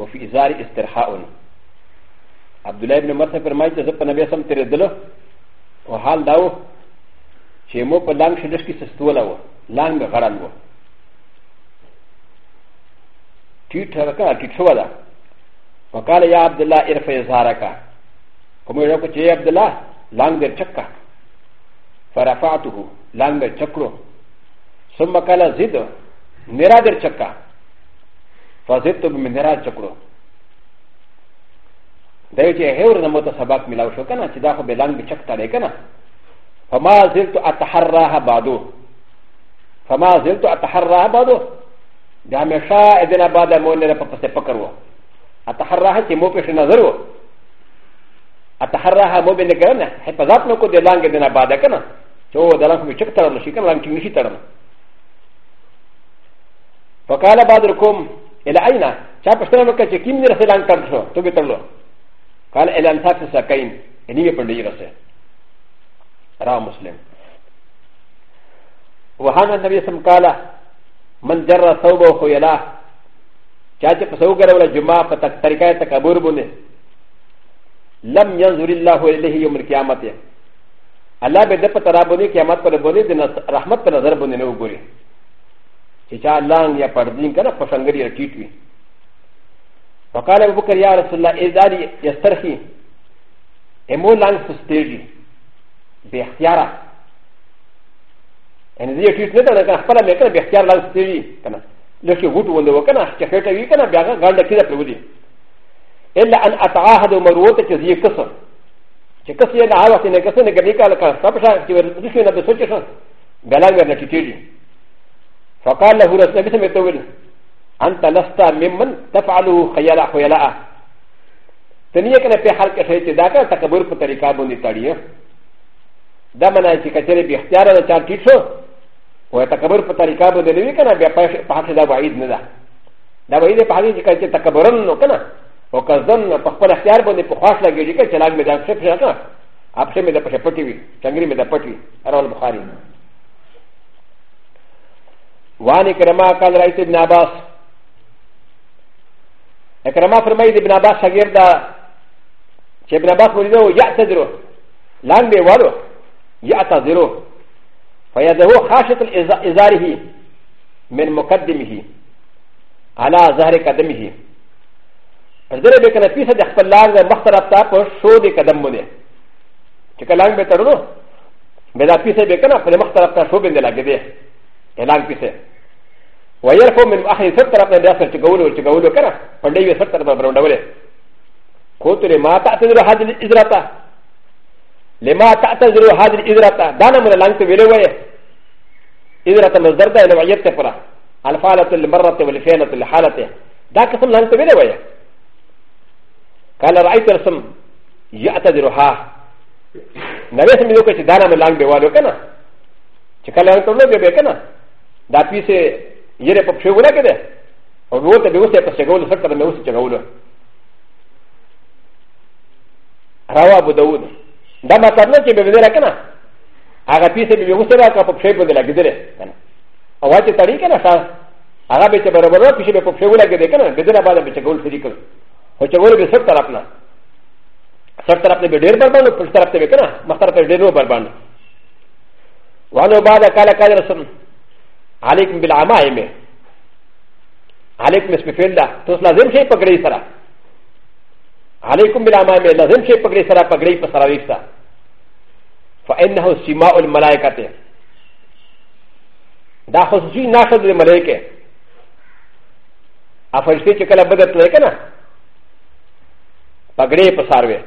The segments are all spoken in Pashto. وفي ازار استرحاء عبد الله بن مرثا فرمایي چې زه په نبی سم تېرېدلو او حال دا و چې مو په لانګ شډش کې سستوله وه لانګ مې غړل وه ټیټ هغه کړه ټیټ شوه ده وقال یا عبد الله ارفع ازارکه کوم یو کو چې عبد الله لانګ دې چکه فرفعته لانګ مې چکړو ثم قال زيد نرادر شكا فزدت بمنراد شكرو دايجي هيور نموت سباك ملاو شو كنا تداخل بلان بشكتا لكنا فما زلت اتحراها بعدو فما زلت اتحراها بعدو دا مشا ادنا بعد مون نه پکسه پکرو اتحراها چې مو پښه نظر وو اتحراها مو بنه کنه حفاظت نو کو دلانګ دنا بعد کنه چې دلانګ بشکتا نشي کنه لانګ نشي تړنه فقال بعضكم الى اين شافتنا مكه كم نرسلان ترشو تبتلو قال الى ان تتسكين اني يقول راه مسلم وهذا النبي صلى الله عليه وسلم من جر ثوبه خيلاه شاشه فسوكر ولا جمعه فتركه تكبر بني لم ينظر الله اليه يوم القيامه الله بدأ ترابني قيامات پر بني دن رحمت پر نظر بني نو گوري چې چا لانګ یا پردین کنه پسنګری رټیټ وي وقال ابو بکر یا رسول الله اذاری یسترخی امو لانګ سستېږي به اختیار ان دې ټیټ نه ده کنه خپل مې کنه به اختیار لانګ سستېږي کنه لکه غوټ ونده وکنه چې خټه وی کنه بیا غاڼه کړه په ودی الا ان اتعاهد مروته چې یې قصر چې قصې نه اوسې نه قصې نه ګنې کاله کړه تاسو چې ورته څه نه به سوچې شو بلنګ نه ټیټېږي فقال له رسول الله سمعت ول انت لست ممن تفعل خيال خيلاء تنيه كان في حال كشيء تداك تكبر في طريقه بني تاريه دا منا چې کچره به اختیار نه چا ټیټ شو او تکبر په طریقه باندې نه وی کنه بیا په حق دا وعید نه ده دا وعید په حق کې چې تکبرن نو کنه او قصدن په خپل اختیار باندې په خواش لګیږي چې چلاګ مې دا څه څه کنه اپ څه مې دا پټي وي څنګه مې دا پټي ارول بخاری وعن اكرما قال رايت ابن عباس اكرما فرميت ابن عباس صغير دا چې ابن عباس مريده يعتذروا لان دي والو يعتذروا فيده خاشة ازاره من مقدمه على ظهر قدمه زره به کنه پیسه د خپل لار د مخ طرف ته په شو دی قدم باندې چې کلام به ترلو به دا پیسه به کنه په مخ طرف ته شو باندې لګیدې کلام پیسه ويرفع من اخر ستر من راسه تقول وتقول كنا فلدي ستر من برمدوله قلت لما تعتذر هذه الازرته لما تعتذر هذه الازرته دانا من لانك بلوي ازرته مزرده الى وعيت كفره الفاله المره والفعله الحاله ذاك ثم لانك بلوي قال رايت رسم يعتذرها نبي سمي لوكا دانا من لانك بوالو كنا チカラントのベベケナ。だピセ ي ر ي ب ش و ل ك د و ب و ت ب و س ي ب س ي ق و ل سكر م و س ي ج ق و ل روى ابو داود د م ا ت ر ن ا ك ب ب د ر ك ن ا اغا ب ي س ب ب و س ي ر ا ك ب ش و ل ك د ر ا و ا ت ي ت ر ي ك ن ا شا اغا ب ي ت ب ر ب ر ا ب ش ب ب ش و ل ك د ك ن ا ب د ر ا ب ا د ب ش ق و ل سيكل و ش ق و ل ب س ر ت ر ا ب ن ا س ر ت ر ا ب ن ب د ر ب ر ب ا ن و ب س ر ت ر ا ب ن ب ك ن ا مختار ب د ر و ب ر ب ا ن وعنو بعد كالا كالا رسم عليكم بالعمائم عليكم اسم فعل توس لازم شيء پکڑی سرا عليكم بالعمائم لازم شيء پکڑی سرا پکڑی پر سراویف سا فإنه سماء الملائكة دا خصوصي ناشد الملائكة افرشتي چکل بدت لے کنا پگڑے پساروے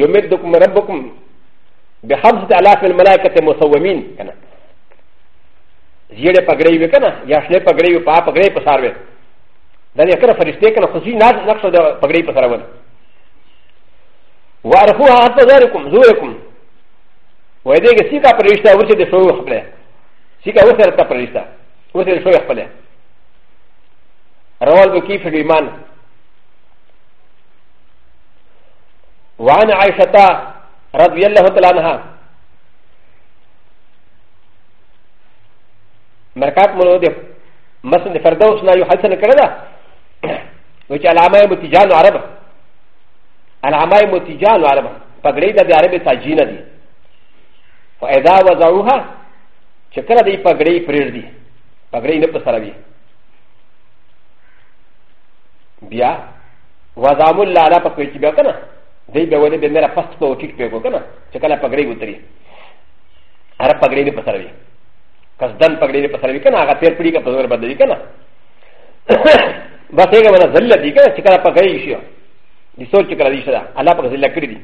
یومدکم ربکم بحمد الاف الملائکة مسومین کنا زیره پګړې وکنه یا شنه پګړې په پګړې په ساروي دا یې کړه فرشته کنه خو ځین نه نقشه د پګړې په سارول وارفوها حتى ذلكم زوركم وإذا سيكا فرشته ورسي د شوي خپل سيكا ورسي رتا فرشته ورسي د شوي خپل رواه بكي في الإيمان وعن عائشة رضي الله تعالى عنها مرکات مولو دی مثلا د فردوس نه یو حسن کړه دا و چې علامه متجان عرب علامه متجان عرب پګړې د عرب تاجینه دي فاذا وضعوها چې کله دې پګړې پرېړ دي پګړې نه په سره وي بیا وضعوا الله پکې چې بیا کنه دې به ولې به نه پست کو ټیک په کو کنه چې کله پګړې وتري عرب پګړې نه په سره وي カズダンパグリパサリカナ、アペプリカパズルバディカナ。バセガマザルディカナ、チカラパガイシオ。ディソチカラディシャ、アラパズルクリディ。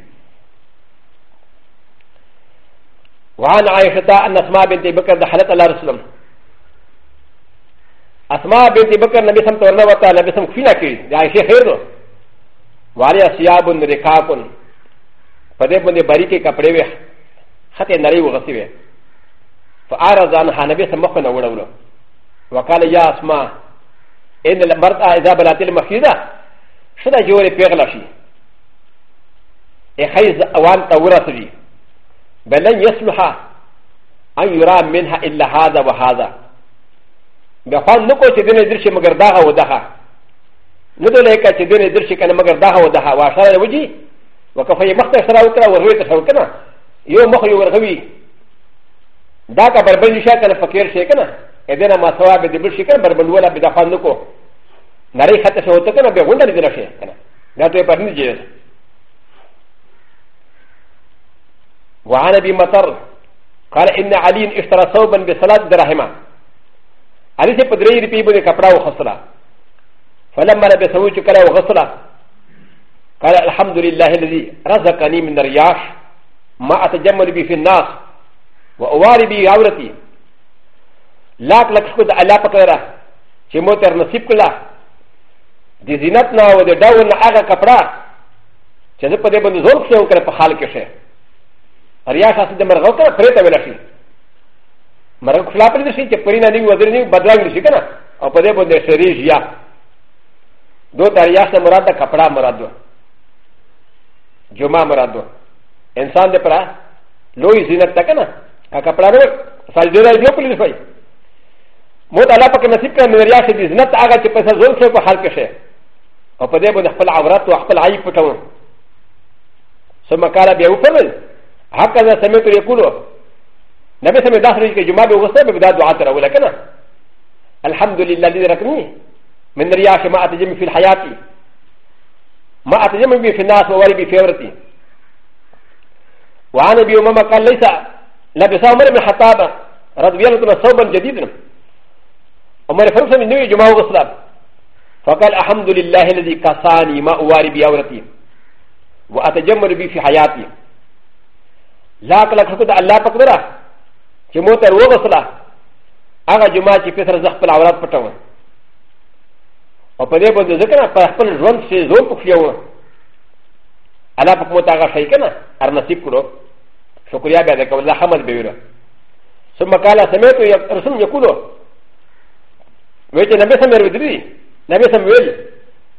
وعن عائشة أن أسماء بنت بكر دخلت على رسول الله أسماء بنت بكر نبي سم تورنا وطا نبي سم خفينا كي عائشة خير دو واريا سياب ركاكن فده بند بريكي كپڑے وي خطي نري وغسي وي فأراد أن حنبي سمخنا ورولو وقال يا أسماء إن المرأة إذا بلغت المخيدة شدا جوري بيغلشي إخيز أوان تورثي بلن يصلح أن يرى منها إلا هذا وهذا بخوان نكو تدين درشي مگر داها ودها ندول هيكا تدين درشي كان مگر داها ودها وعشارة وجي وكفاية مختلف سراوكرا وروية سراوكرا يوم مخي ورغوي だかバルブルシャーからファキルシェケナエデナマサワビデブルシェケナバルブルウラビダファンドコナレハタシャオテケナビアウンダリデラシェケナだとパニジェス وعن ابي مطر قال ان علي اشترى ثوبا بثلاث دراهم علي سي بدري ربي بن كبرا وخسرا فلما لبسه شكرا وخسرا قال الحمد لله الذي رزقني من الرياح ما اتجمل به في الناس و أ و ا ر ي بي عورتي لاك لك شكو د الله فكره چې موتر نصیب کلا د زینت نه او د ډول نه هغه کپڑا چې زه په دې باندې زور کړم کړ په حال کې شه ریا شاسې د مرغو کړ پرې ته ولا شي مرغ خلا پرې شي چې پرې نه نیو ودر نیو بدلاګ شي کنه او په دې باندې شریج یا دو تریا سے مراد کپڑا مراد دو جمعہ مراد دو انسان دے پرا لوئی زینت تک نا カプラロー、サルジュラルヨプリファイ。モタラパケナシプランのリアシティズナタアガチパサゾンセファハルケシェ。オパデブナファラアラトアファライプタウン。ソマカラビアウプル、ハカザセメトリクロ。なべせめだすりけジュマドウセブダドアタラウレカナ。アルハムドリラリラクニ。メンリアシマアティジムフィルハヤティ。ما أتجمع بي في الناس ووري بي في ورتي وعن أبي أمامة قال ليس نبي صلى الله عليه وسلم رضي الله عنه صوبا جديدا عمر فرسم من نوي جماعه الاسلام فقال الحمد لله الذي كساني ما اواري بياورتي واتجمل بي في حياتي لا كلك فقد الله تقدر جموت الوغسلا اغا جماعه كثر زحف الاولاد فتوى وقد يبدو ذكرى فاحفل الرمز في زوم تخيوه الا فقمت اغا شيكنا ارنسيب كله شكريا بيدك ولا حمل بيرا ثم قال سمعت رسول يقول ويجي نبي سمير ودري نبي سمير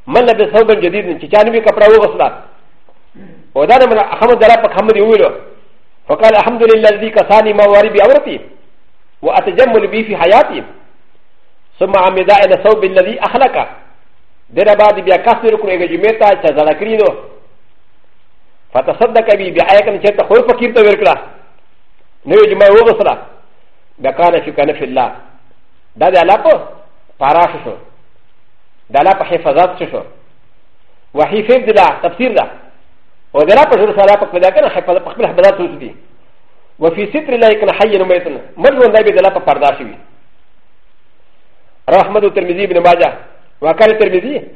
من لبس ثوبا جديدا تشان بي كبرا وغسلا ودانا من احمد درابك حمد يقول فقال الحمد لله الذي كساني ما واري بأورتي وأتجمل به في حياتي ثم عمدا إلى ثوب الذي أخلقه دربادي بيا كسر كرة جميتا تزالكرينو فتصدق به بآيكم شرط خور فقير توركلا نوي جمع وغسرا بكان في كنف الله دا دا لا پا پاراش شو دا لا پا حفظات شو وحي فيب دا تفسير دا ودا لا پا جرس لا پا قدا كنا حفظ پا قبل حفظات سوس دي وفي ستر الله كنا حي نميتنا مرزون دا بدا لا پا پارداش بي رحمد الترمذي بن ماجه وكان الترمذي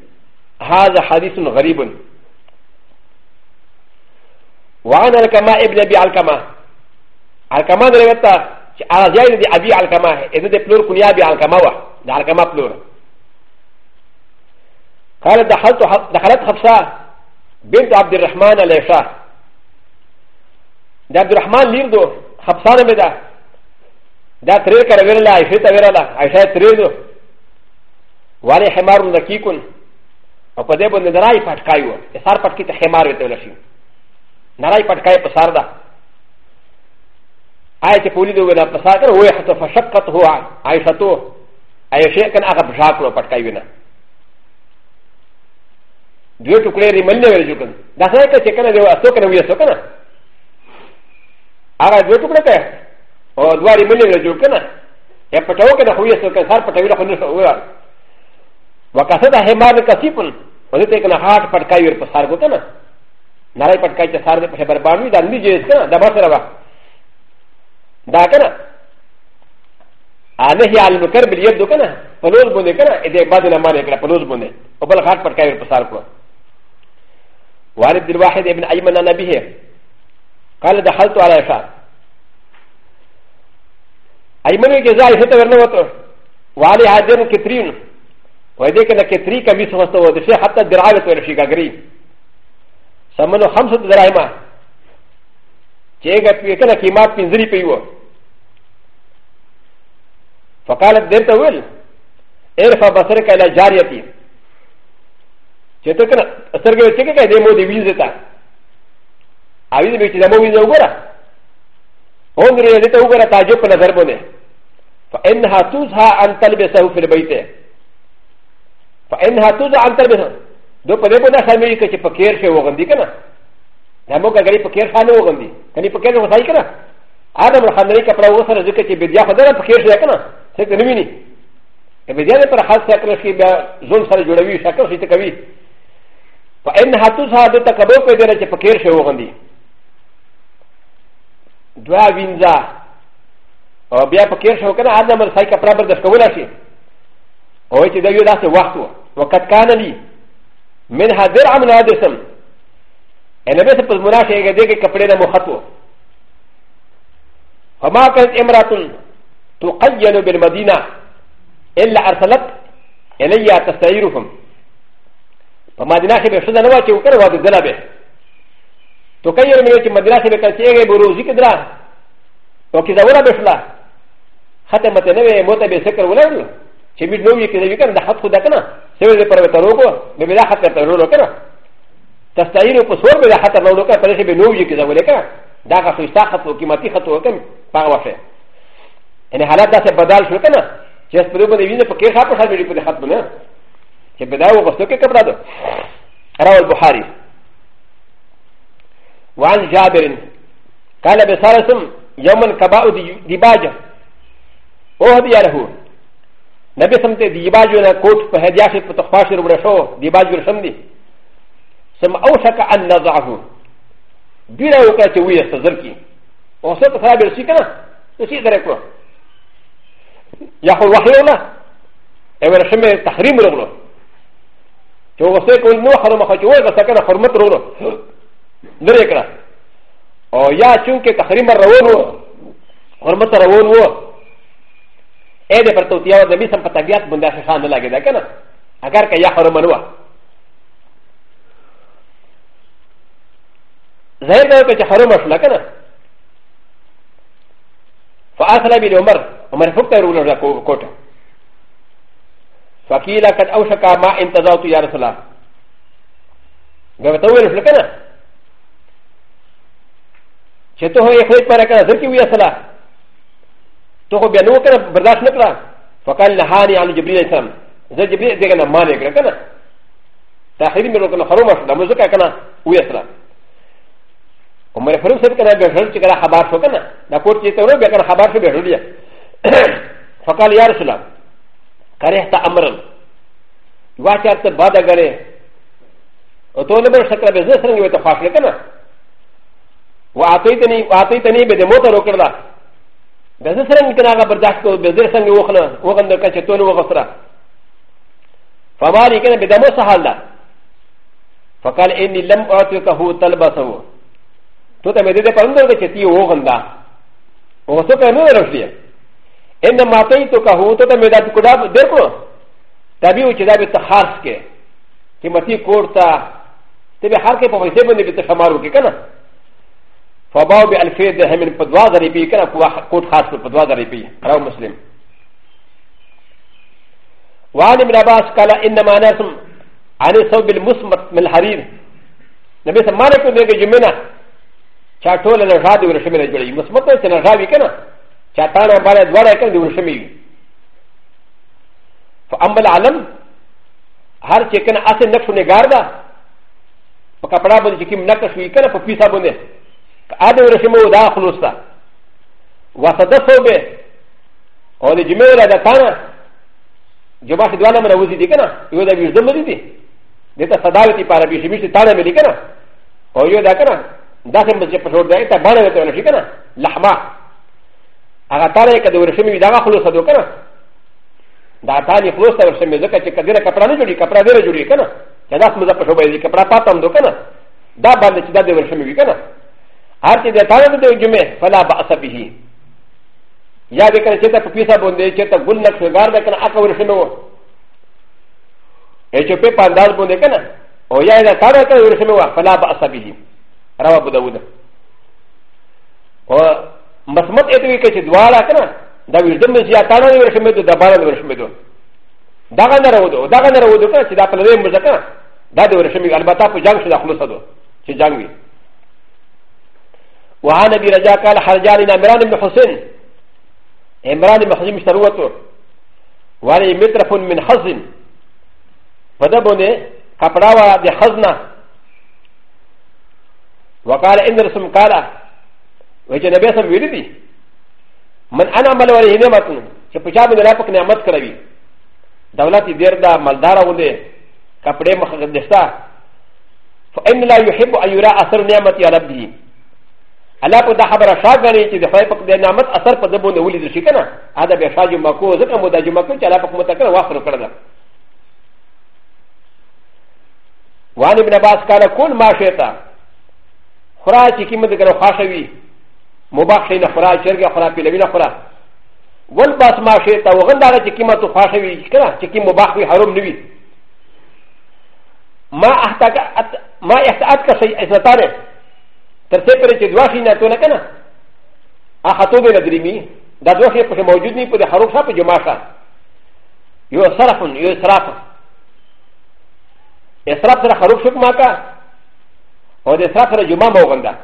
هذا حديث غريب وانا الكما ابن ابي الكما الكما درتا على زين دي ابي الكما ان دي بلور كنيا ابي الكما وا ده الكما بلور قال دخلت دخلت حفصه بنت عبد الرحمن العشاء ده عبد الرحمن ليردو حفصه بدا ده ترير كريلا عائشه تريلا عائشه تريدو وعلي حمار نكيكن او قد يبون ندراي فاتكايو اثار فاتكي تحمار يتولشين ならいぱかいぱさだ。あいてぽりどうなぱさか、おやとファシャカとは、あいさと、あいしゃかながぱしゃくのぱかいな。どうとくれりまんのよりゅくん。ださいかてかなではそかなうやそかな。あらどうとくれて、おどわりまんのよりゅくな。やぱたおかなうやそかさぱたびらほんのうわ。わかさだへまるかしぷん。おでてかなはたぱかいよりぱさることな。ならいぱかいてされてばばみだみじですかだばさらばだからあなひあるのかびりどかなパローボネからえでばでなまれからパローボネおばらはっぱかいるパサーコわれてるわけであいまなびへかれではとあらさアイマネゲザイヘタウノート、ワリハデン・キトリン、ウェデケナ・キトリカ・ミソストウォーデシェハタ・デラートウェルシガグリー。سمنو خمسة دراهما جيغا بيكنا كيمات بنزري بيو فقالت ديرتا ويل ارفع بصرك الى جاريتي جتكنا سرقة تكا ديمو دي ويزتا عايز بيتي دمو ويزا وغيرا هون ريالتا وغيرا تعجب نظر بني فإنها تزهى أن تلبسه في البيت فإنها تزهى أن تلبسه どこでもなさめりかちパケーションをんでかな。なもかがりパケーションをんで。かにパケーションをさいかな。アダムハンディカプラウサーズケチビディアファダーパケーションやかな。セクミニ。エビディアパラハサクラシバゾンサルジュラビシャクシテカビ。パエンハトサードタカボペデレチパケーションをんで。ドアウィンザー。او بیا په کیر شو کنه ادم سایه پرابر د سکول شي او چې دا یو داسې وخت وو وقت کان لی من هدر عمل هادسم انا بس بس مناشه يجدك كفرين مخطو فما كانت امراه تقيل بالمدينه الا ارسلت الي تستعيرهم فما ديناخي بشدة نواتي وكرة وادي الزلابة تقيل من يوتي مديناخي بكالتي ايغي بروزي كدرا وكذا ولا بشلا حتى متنوي موتا بسكر ولا ولا چې می نو یې کړی کنه د حق خدا کنه سوي دې پر وته روکو به بلا حق ته ورو کنه تستعیر په سور به حق ته ورو کنه پرې به نو یې کړی ولې کنه دا که خو استاخت او قیمتي خط وکم پاغه وشه ان حالات داسې بدل شو کنه چې سپرو باندې ویني په کې خاطر حال دې په خط باندې چې بداو غوښتو کې کپڑا ده راو البخاري وعن جابر قال بسالسم يوما كباء ديباجه وهدي له なべさんてディバジュなコートパヘディアシップとファシルブラショー、ディバジュシャンディ。サムアウシャカアンナザーフ。ビラウカチウィアスタズルキ。おさとサービルシカナ、ウシーデレクロ。ヤホワヘヨナ、エヴァシメタハリムロロ。ジョーセコンノハロマハチュウエザサカナフォルムトロロ。デレクラ。おやチュンケタハリマラウォロ。フォルムトラウォロ。ا د پر توتیا او د می سم په طبیعت باندې څه خان نه لګی دا کنه اگر که یا حرم منو ظاهر دا چې حرم شول کنه فاصل بن عمر عمر فکر ورول کوټه فقيل قد اوشك ما انتظرت يا رسول الله غوته ویل شو کنه چې ته هو یې خو یې پر کنه ځکه وی اصله とこべのかな、ブラシネクラ、ファカルナハニアンジブリエさん、ゼジブリエディガナマネグラカナ、タヘリミロカナハロマス、ダムズカカナ、ウエスラ。お前フルセクラベルチカラハバーショカナ、ナコチェトロベカラハバーショベルリア。ファカリアルシュラ、カレータアムラン、ワチャーテバダガレー、オトネブルセクラベルセングウエットファシュカナ、ワティテニベデモトロカナ。ب ز س ر ن ك ن ا غ ا برداشت كو ب ز ر س ن ج وخنا وغن دكا تون وغفرا فما لي كان بدمو سهالا فقال اني لم اعطيك هو تلبسه تو تمدد فاندر كتي وغندا وغسوك نور رشيا انما اعطيتك هو تمدد كدا دكو تبيو كدا بتحارسك كما تي كورتا تبي حركه فوسيبني بتشمارو كنا فباو بألفي درهم بدوا ذريبي كان قوت خاص بدوا ذريبي رواه مسلم وعن ابن عباس قال إنما نرسم عن الثوب المسمط من الحرير نبي صلى الله عليه وسلم جمعنا چاټول نه راځي ورشمه نه جوړي مسمط ته نه راځي کنه چاټانه باندې دواړه کنه دی ورشمه وي فامل علم هر چې کنه اسه نقش نگار دا په کپڑا باندې چې کوم نقش وي کنه په پیسه باندې ادم رسمه دا خلوصا وصدفه به او د جمعه را د کانا جمعه شي دواله مروزي دي کنه یو دا ویژه مدي دي دته صداوتی پاره به شي مشي تانه ملي کنه او یو دا کنه دا سم مسجد په شور دی ته باندې وته نه شي کنه لحما هغه تانه کده ورسمه دا خلوصا دو کنه دا تانه خلوصا ورسمه ځکه چې کډیره کپڑا نه جوړي کپڑا ډیره جوړي کنه دا سم مسجد په شور دی کپڑا پاتم دو کنه دا باندې چې دا ورسمه وی کنه アーティデタウンでジュメ、ファラバーサビヒ。やでかれちゃったピザボンでちゃったグルナクスガーダーからアカウルシノー。エチョペパンダーボンでかな。おやでタウンでウルシノー、ファラバーサビヒ。ラバブダウダ。おマスモテエティケチドワラカナ。ダウルデムジアタウンでウルシメド、ダバランでウルシメド。ダガナラウド、ダガナラウドからチダプレムザカナ。ダウルシメ、アルバタフジャンシダフルサド。チジャンギ。وعن ابي رجاء قال حرجان عمران بن حسين عمران بن حسين مشتروته وعلي مترف من حزن فدبني كبراوى بحزنه وقال ان رسم قال وجنبي سم ويردي من انا عمل ولي نعمه شبشاب من رافق نعمت كروي دولتي ديردا مالدارا ولي كبري مخدشتا فان لا يحب ان يرى اثر نعمتي على ربه الله په دا خبره شاګړي چې د خدای په د نعمت اثر په دبونه ولید شي کنه هدا به شاجو مکو ځکه مو د جمع کو چې الله په کومه کړه واخر کړل وان ابن عباس قال كل ما شئت خرا چې کیمه دغه خاصوي مباح شي نه خرا چرګه خرا پیلوي نه خرا ول باس ما شئت وغند هغه چې کیمه تو خاصوي کنه چې کیم مباح وي حرام نوي ما احتاج ما احتاج کا شيء اسنتاره تر څه پرې چې دوه خینه ته نه کنه هغه ته به لګريمي دا دوه خې په موجود نه په حروف شاپ جمع شا یو صرف یو اسراف اسراف سره حروف شپ ماکا او د اسراف سره جمع مو غندا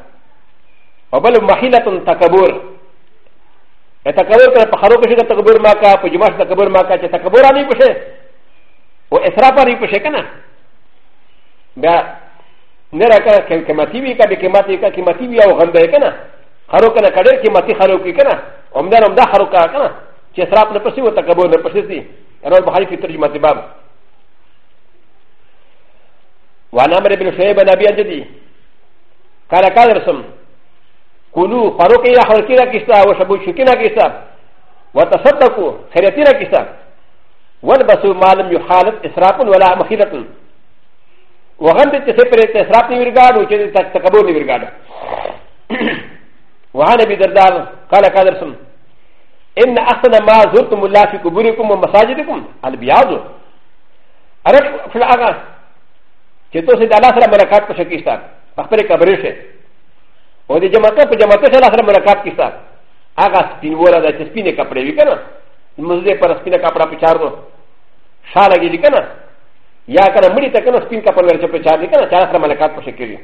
او بل مخيله تکبر تکبر کړه په حروف شپ تکبر ماکا په جمع شپ تکبر ماکا چې تکبر علي پشه او اسراف علي پشه کنه بیا ならかけけまてびかべけまてかけまてびやおがんべかな。ハロカナカレキマティハロキカナ。オムダムダハロカカナ。チェスラプのプシュータカボンのプシューティ。アロバハリキトリマティバム。ワナムレベルシェーバナビアンジディ。カラカダルソン。コルー、パロケラハロキラキスタ、ウシャブシュキナキスタ。ワタサタコ、ヘレティラキスタ。ワルバスウマルムユハル、イスラプン、ワラマヒラトン。و غ ن د ت س ف ر ت س ر ا ب ن ي ورغاد و ج د ت ك ب و ن ي ورغاد و ه ن ب ي دردار قال كادرسم إ ن أ خ ت ن ما زرتم الله في قبوركم ومساجدكم البياض عرف في الاغا جتو سيد الله سلام ملكات كشكيستا اخبر كبرشه و د جماعه جماعه سلام ملكات كيستا اغا سبين ولا د سبين كبري كنا مزيد پر سبين كبرا بشارو شالا جيكنا やから無理だけのスピンカポンがチョプチャーディカナチャーサマラカポシキリ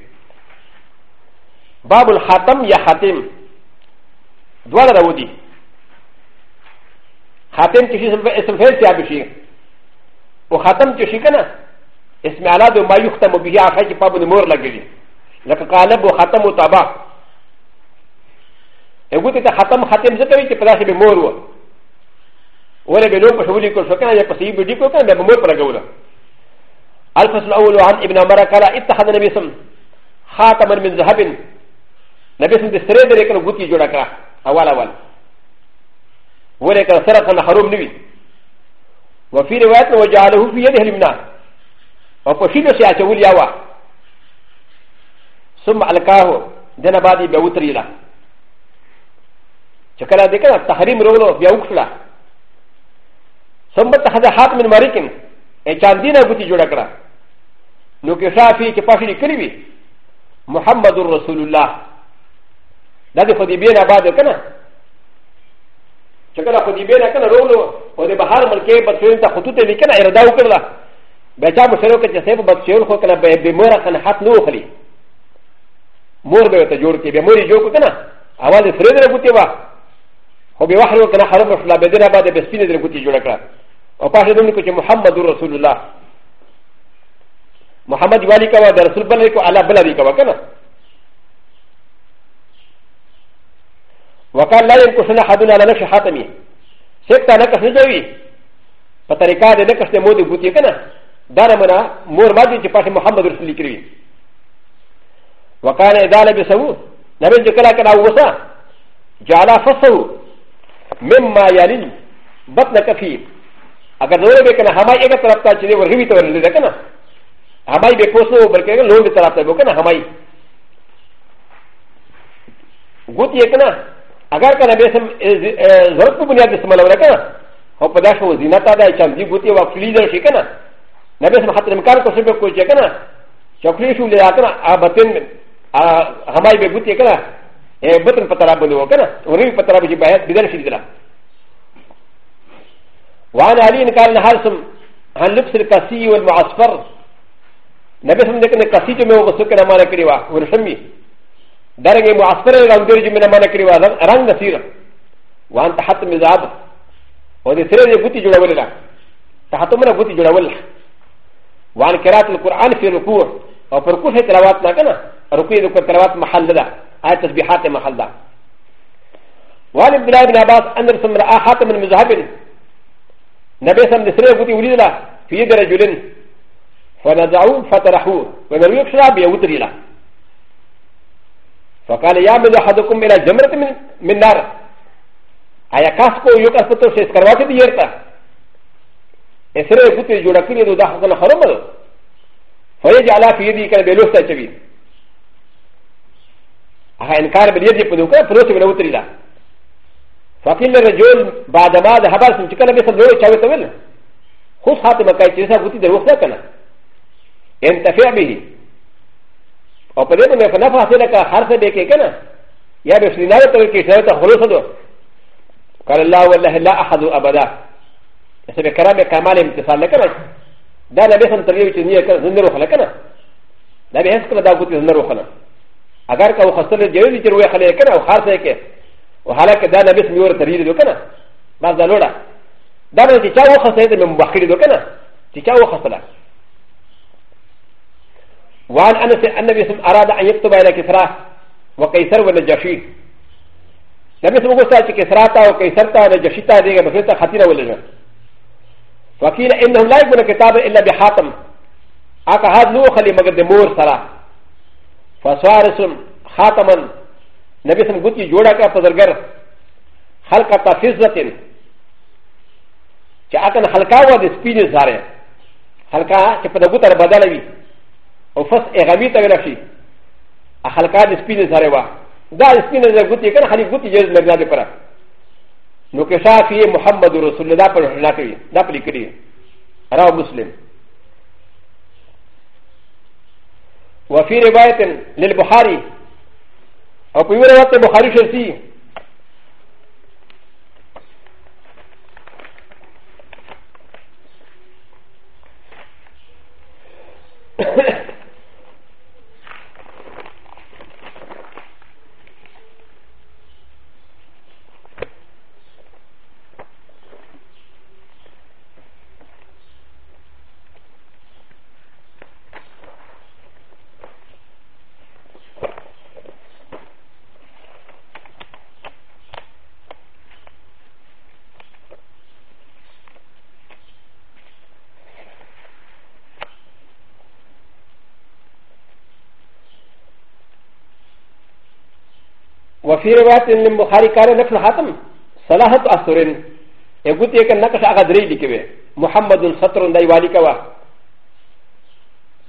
バブルハタムやハテムドワラウディハテムキシスムフェルシアビシーウハタムキシキナエスメアラドマユクタムビアハキパブルモーラギリラカカラブハタムタバエグティタハタムハテムゼタビティプラシビモーウォレベロープシュウリコショカナヤパシビディコカナベモープラガウラ ا ا ل ل ف ص و الاول عن ابن عمر قال اتخذ النبي سم خاتما من ذهب نبي سم دستري دريك غوتي جوړه کړه اول اول ولك سرت حرم نبي وفي روايه وجعله في يده اليمنى وقشيل سياتي ولياوا ثم القاه دنا بعد بوتري له شكرا ديك تحريم رولو بيوكلا ثم تخذ حاتم من ماركن ا چاندي نه غوتي جوړه کړه نو کې شافي کې پښې کړې وي محمد رسول الله دا د خدیبې نه بعد کنه چې کله خدیبې نه کنه رولو او د بهر ملکې بچوین ته خطوط لیکنه اراده وکړه بچا مشرو کې چې سیب بچوین خو کله به به مور خل حق نو خلی مور به ته جوړ کې به مورې جوړ کنه اواز فرې دره کوتي وا خو به وحر کنه حرم رسول الله به دره بعد به سپینې دره کوتي جوړ کړه او پښې دوم کې چې محمد رسول الله محمد والی کا و رسول بن کو اللہ بلا بھی کا نا وقال لا ينقصنا حدنا على نفس حاتمي سكتا نقص نجوي فطريقا دي نقص دي مودي بوتي كنا دانا منا مور مادي جي پاس محمد رسول الله كروي وقال اذا لبسو نبي جي كلا كلا وسا جعل فصو مما يلين بطن كفي اگر نورے بے کنا ہمائی ایک طرف تا چلے ورہوی تو ورہوی تو ورہوی ハマイベコスノーブルケーロービタラテボケナハマイ。ゴティエケナ、アガカナベセン、ゾルトブニアディスマラレケナ、オペダショウズ、ナタダイチャンディゴティワフリーダーシケナ、ナベセンハテンカーコセブコチェケナ、シャクリシュウレアカナ、アバテン、ハマイベゴティエケナ、エブトンパタラボディオケナ、ウリパタラボジバヘッビデルシディラ。وعن علي قال هل سم هل لبس الكاسي والمعصفر なべさんでかしじめをすくなまなければ、ウルシミ。誰にもあすらんでじめなまなければ、あらんがしら。ワンタハトミザード。おでせれでぶてじゅらわれら。タハトムラぶてじゅらわれら。ワンキャラトルコアンフィルコー。おぷるこへたらわたなかな。ロケルコたらわたまはんだ。あいつびはてまはんだ。ワンブライブナバス、アンダルソンラハトムのミザービン。なべさんでせれぶてじゅら、フィーダラジュリン。فنزعوا فترحوا ولم يكشف بيوتريلا فقال يا من احدكم الى جمره من, من نار ايا كاسكو يكاسكو سيسكرواتي ديرتا اسره كتير جوراكيني دو داخل خرم فيجعل في يدي كان بلوستا شبي اها انكار باليد يقولوكا فلوسي بلوتريلا فقيل الرجل بعد ما ذهب سمشكا لبس اللوري شاوي طويل خص حاتم كاي تيسا كتير دروختا كنا ينتفع به او په دې باندې په نفع حاصله کا هر څه به کې کنه یا به سنینا ته کې شنه ته خلوص دو قال الله والله لا احد ابدا سبب کرام کمال امتثال کنه دا نبی هم ترې چې نه کنه زنده روح کنه دا به هیڅ کله دا کوته زنده روح نه اگر کا وخصل دی یوه چې روح خلې کنه او خاصه کې او حالکه دا نبی سم یو ترې دو کنه ما دا لوړه دا به چې چا وخصه دې مبخیر دو کنه چې چا وخصله وعن انس النبي صلى الله عليه وسلم اراد ان يكتب الى كسرى وقيصر ونجاشي لم يسمى قصه كسرى تا وقيصر تا ونجاشي تا ديغا بفلتا خطيره ولجا وقيل انهم لا يكون كتابا الا بحاتم اكا هاد نو خلي مگر دمور سرا فسوارسم خاتما نبي صلى الله عليه وسلم قلت جوڑا کا فزرگر خلقا تفزتن چا اكن خلقا ودي سپيني زاري خلقا چا پدا گوتا بدلوي او فس اغاوی تا گرفشی اخلقات سپین زاره وا دا سپین زاره گوتی کن خلی گوتی جز مرنا دی پرا نو کشافی محمد رسول دا پر حنا کری دا پر لکری راو مسلم وفي رواية للبخاري او في رواية البخاري شرسي وفي روايه ان البخاري كان نفس الحاتم صلاحه اسرين يقول لك انك اغدري لك محمد سطر داي والي كوا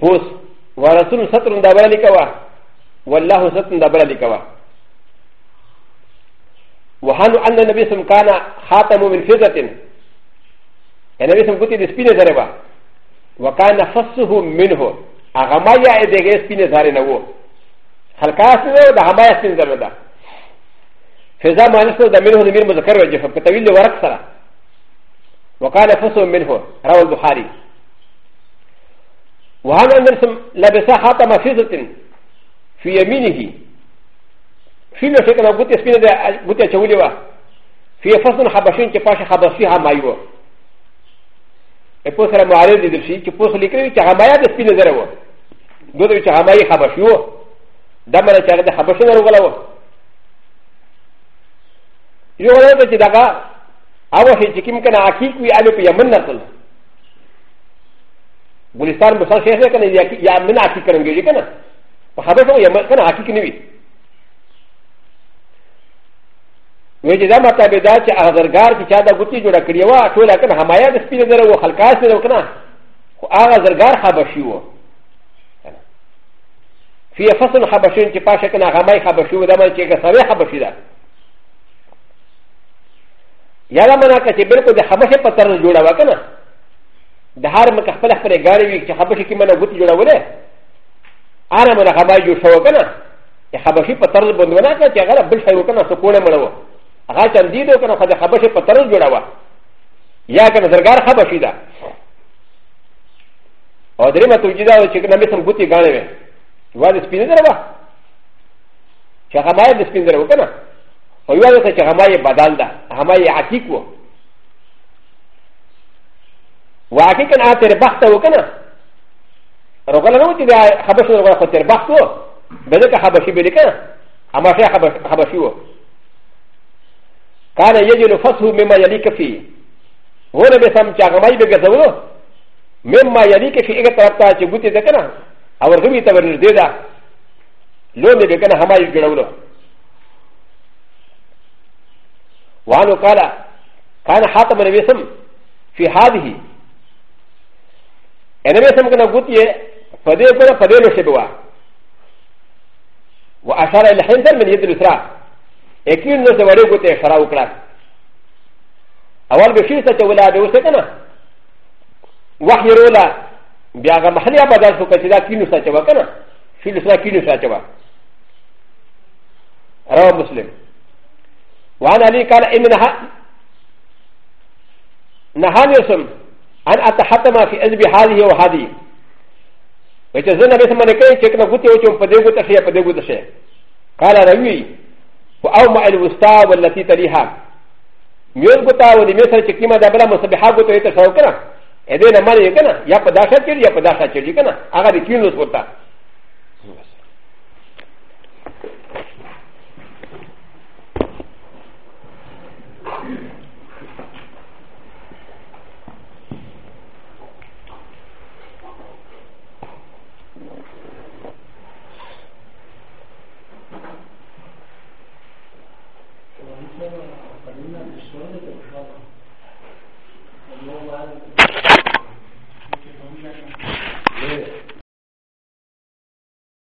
بوس ورسول سطر دا والي كوا والله سطر دا والي كوا وهل ان النبي سم كان خاتم من فضه النبي سم كنت بسبين زربا وكان فصه منه اغمايا ادغي سبين زرنا هو هل كاسو دا همايا سبين زرنا فزا مانسو د منه نمير مذكر وجهه كتويل ورق سرا وقال فصل منه روى البخاري وهذا اندرسم لبس خاتم فيزة في يمينه في مشكلة بوتي سبيل بوتي شوليوا في فصل حبشين كفاش حبشيها مايو اقول سلام عليكم لدرسي كفوس لكي تهمايا تسبيل زروا دودو تهمايا حبشيو دمنا تهمايا حبشينا وغلاوه よりだけだが、あわせじきんかなあきくやるぴやまなと。ブリスタンブサシェセカネやめなきかんげりかな。はだとやまかなあききにび。ウェジダマタベダチアザガーキチャダグチジュラクリワ、トラカンハマヤスピレザーをハルカスのカナ。アザガーハバシュウ。フィアファソンハバシュンチパシャカナハマイハバシュウダマチェカサベハバシュダ。やらまなかちべるこではましパターンのようなわけな。ではまかぱらかれがりきはましきまなごとようなわれ。あらまなはまよしょうかな。はましパターンのぼんなかちゃがぶしゃうかなそこなもの。あらちゃんでどかなはましパターンのようなわ。やかなざがはましだ。おでれまとじだをチェックなめさんごとがれ。わでスピンだわ。しゃはまやでスピンだわかな。و ي و ا ت ك ه هماي بدل ده هماي عتيكو و عتيك انا تربحت وكنا رجل انا ودي حبش رجل اخو تربحتو بذلك حبشي بلكا اما شيء حبشي هو كان يجل فصل مما يليك فيه هنا بسم شاغماي بغزولو مما يليك في ايه تربطه تبوتي ذكرى او رغمي تبرر ديدا لون بكنا هماي جلولو وعنه قال كان حاتم النبي سم في هذه النبي سم كان قوتي فدي كنا فدي نشبوا وأشار إلى حنزل من يد اليسرى أكيد نسي وري قوتي إشارة وكلا أول بشير تتولى بوسكنا وحي رولا بياغا محلي أبدا سوكا سيدا كينو ساتوا كنا في اليسرى كينو ساتوا رواه مسلم وعن علي قال إن نهان يسم أن أتحتم في أزب هذه وهذه وإذا زنا بسم ملكي تكنا قوتي وشم فدي قوت أشياء فدي قوت أشياء قال روي وأو مع الوسطى والتي تليها ميون قوتا ودي ميسر تكيما دابلا مصبحا قوتا يتشاو كنا إذا نمان يكنا يا بداشا كير يا بداشا كير يكنا أغادي كينوس قوتا